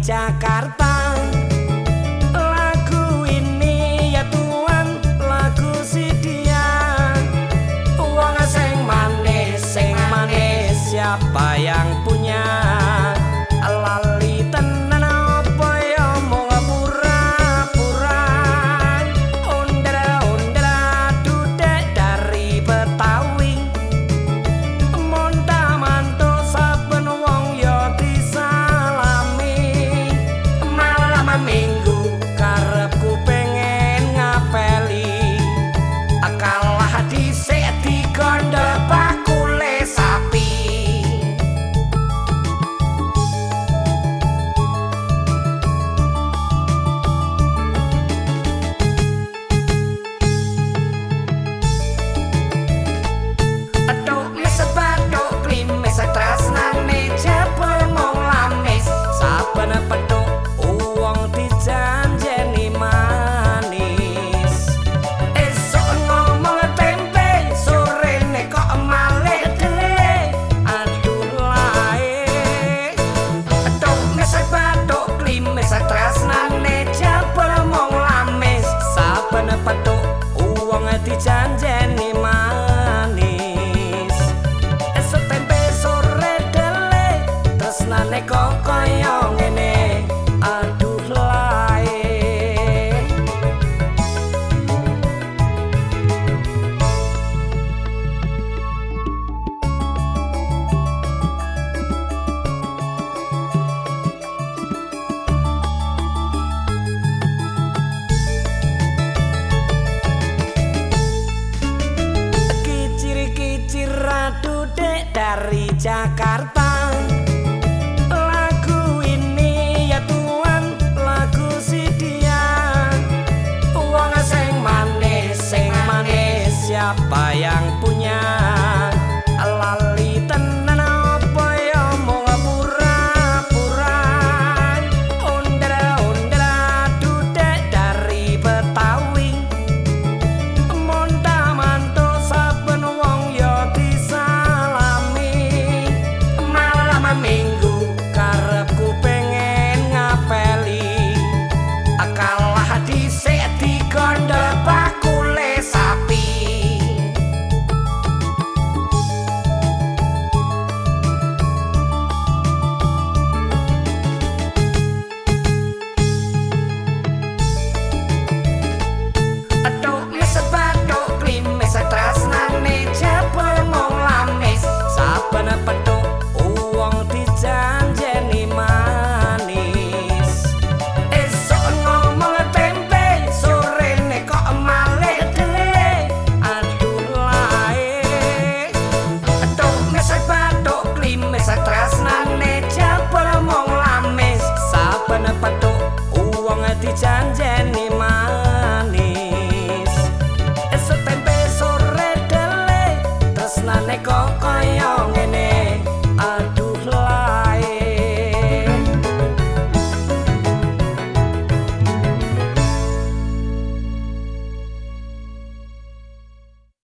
Jakarta dari Jakarta le